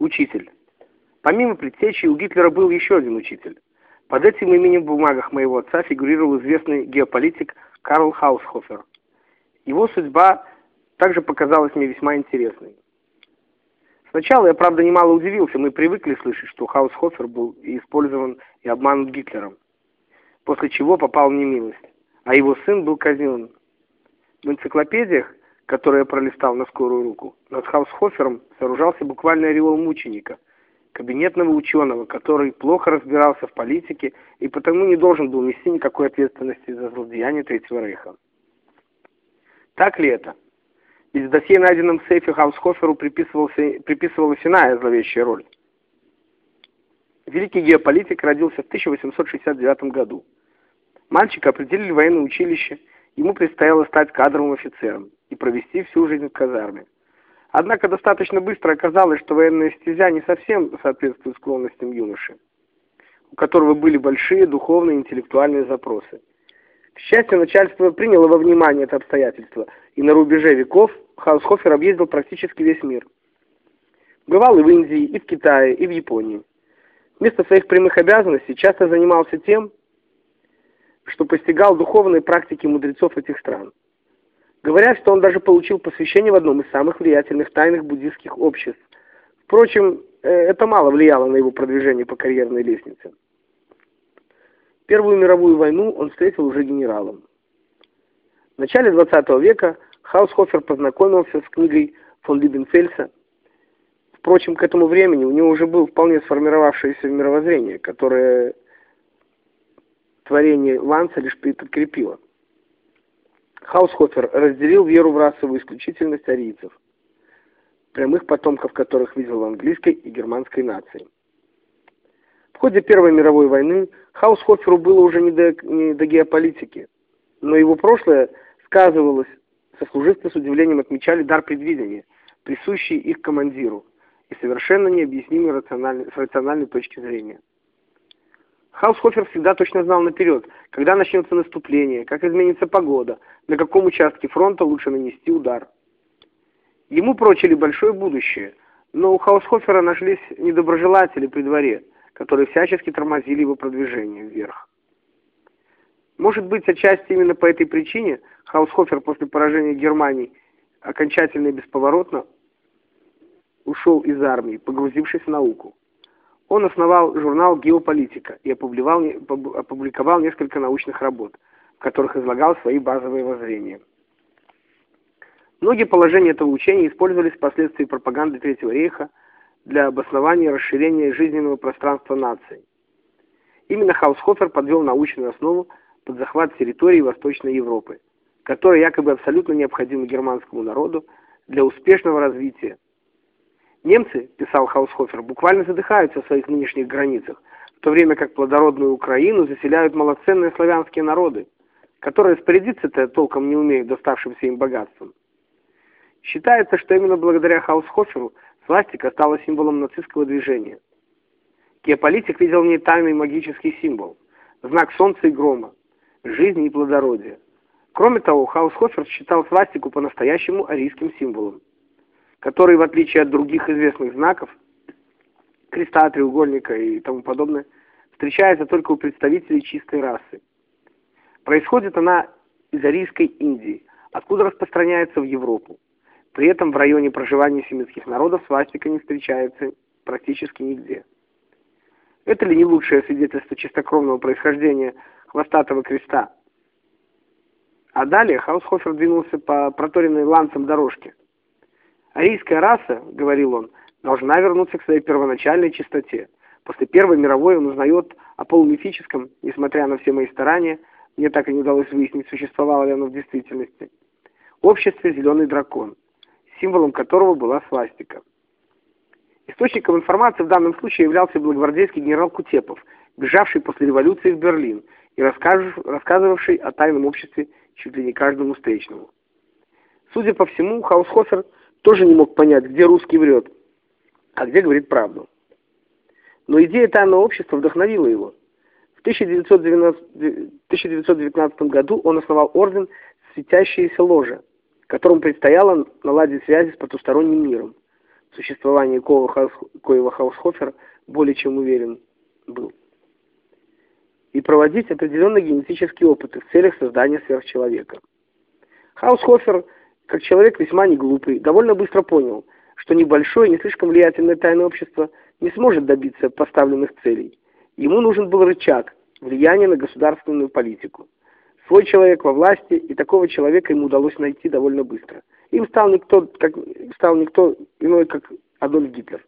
Учитель. Помимо предтечи, у Гитлера был еще один учитель. Под этим именем в бумагах моего отца фигурировал известный геополитик Карл Хаусхофер. Его судьба также показалась мне весьма интересной. Сначала я, правда, немало удивился, мы привыкли слышать, что Хаусхофер был использован и обманут Гитлером, после чего попал в немилость, а его сын был казнен. В энциклопедиях, которые я пролистал на скорую руку, над Хаусхофером сооружался буквально ореол мученика, кабинетного ученого, который плохо разбирался в политике и потому не должен был нести никакой ответственности за злодеяние Третьего Рейха. Так ли это? Ведь в досье, найденном в сейфе Хаусхоферу, приписывалась иная зловещая роль. Великий геополитик родился в 1869 году. Мальчика определили в военное училище, ему предстояло стать кадровым офицером и провести всю жизнь в казарме. Однако достаточно быстро оказалось, что военная стезя не совсем соответствует склонностям юноши, у которого были большие духовные и интеллектуальные запросы. К счастью, начальство приняло во внимание это обстоятельство, и на рубеже веков Хаусхофер объездил практически весь мир. Бывал и в Индии, и в Китае, и в Японии. Вместо своих прямых обязанностей часто занимался тем, что постигал духовные практики мудрецов этих стран. Говорят, что он даже получил посвящение в одном из самых влиятельных тайных буддийских обществ. Впрочем, э, это мало влияло на его продвижение по карьерной лестнице. Первую мировую войну он встретил уже генералом. В начале 20 века Хаусхофер познакомился с книгой фон Либенфельса. Впрочем, к этому времени у него уже было вполне сформировавшееся мировоззрение, которое творение Ланца лишь подкрепило. Хаусхофер разделил веру в расовую исключительность арийцев, прямых потомков которых видел в английской и германской нации. В ходе Первой мировой войны Хаусхоферу было уже не до, не до геополитики, но его прошлое сказывалось, сослуживцы с удивлением отмечали дар предвидения, присущий их командиру, и совершенно необъяснимый рациональной, с рациональной точки зрения. Хаусхофер всегда точно знал наперед, когда начнется наступление, как изменится погода, на каком участке фронта лучше нанести удар. Ему прочили большое будущее, но у Хаусхофера нашлись недоброжелатели при дворе – которые всячески тормозили его продвижение вверх. Может быть, отчасти именно по этой причине Хаусхофер после поражения Германии окончательно и бесповоротно ушел из армии, погрузившись в науку. Он основал журнал «Геополитика» и опубликовал несколько научных работ, в которых излагал свои базовые воззрения. Многие положения этого учения использовались впоследствии пропаганды Третьего рейха, для обоснования расширения жизненного пространства нации. Именно Хаусхофер подвел научную основу под захват территории Восточной Европы, которая якобы абсолютно необходима германскому народу для успешного развития. Немцы, писал Хаусхофер, буквально задыхаются в своих нынешних границах, в то время как плодородную Украину заселяют малоценные славянские народы, которые распорядиться-то толком не умеют доставшимся им богатством. Считается, что именно благодаря Хаусхоферу Свастика стала символом нацистского движения. Геополитик видел в ней тайный магический символ, знак солнца и грома, жизни и плодородия. Кроме того, Хаусхофер считал свастику по-настоящему арийским символом, который, в отличие от других известных знаков, креста, треугольника и тому подобное, встречается только у представителей чистой расы. Происходит она из арийской Индии, откуда распространяется в Европу. При этом в районе проживания семитских народов свастика не встречается практически нигде. Это ли не лучшее свидетельство чистокровного происхождения хвостатого креста? А далее Хаусхофер двинулся по проторенной ланцем дорожке. «Арийская раса, — говорил он, — должна вернуться к своей первоначальной чистоте. После Первой мировой он узнает о полумифическом, несмотря на все мои старания, мне так и не удалось выяснить, существовало ли оно в действительности, обществе «Зеленый дракон» символом которого была свастика. Источником информации в данном случае являлся белогвардейский генерал Кутепов, бежавший после революции в Берлин и рассказывавший о тайном обществе чуть ли не каждому встречному. Судя по всему, Хаусхофер тоже не мог понять, где русский врет, а где говорит правду. Но идея тайного общества вдохновила его. В 1919, 1919 году он основал орден «Светящиеся ложа», которому предстояло наладить связи с потусторонним миром. существовании коего Хаусхофер более чем уверен был. И проводить определенные генетические опыты в целях создания сверхчеловека. Хаусхофер, как человек весьма неглупый, довольно быстро понял, что небольшое, не слишком влиятельное тайное общество не сможет добиться поставленных целей. Ему нужен был рычаг, влияние на государственную политику. Свой человек во власти, и такого человека ему удалось найти довольно быстро. Им стал никто, как, стал никто иной, как Адольф Гитлер.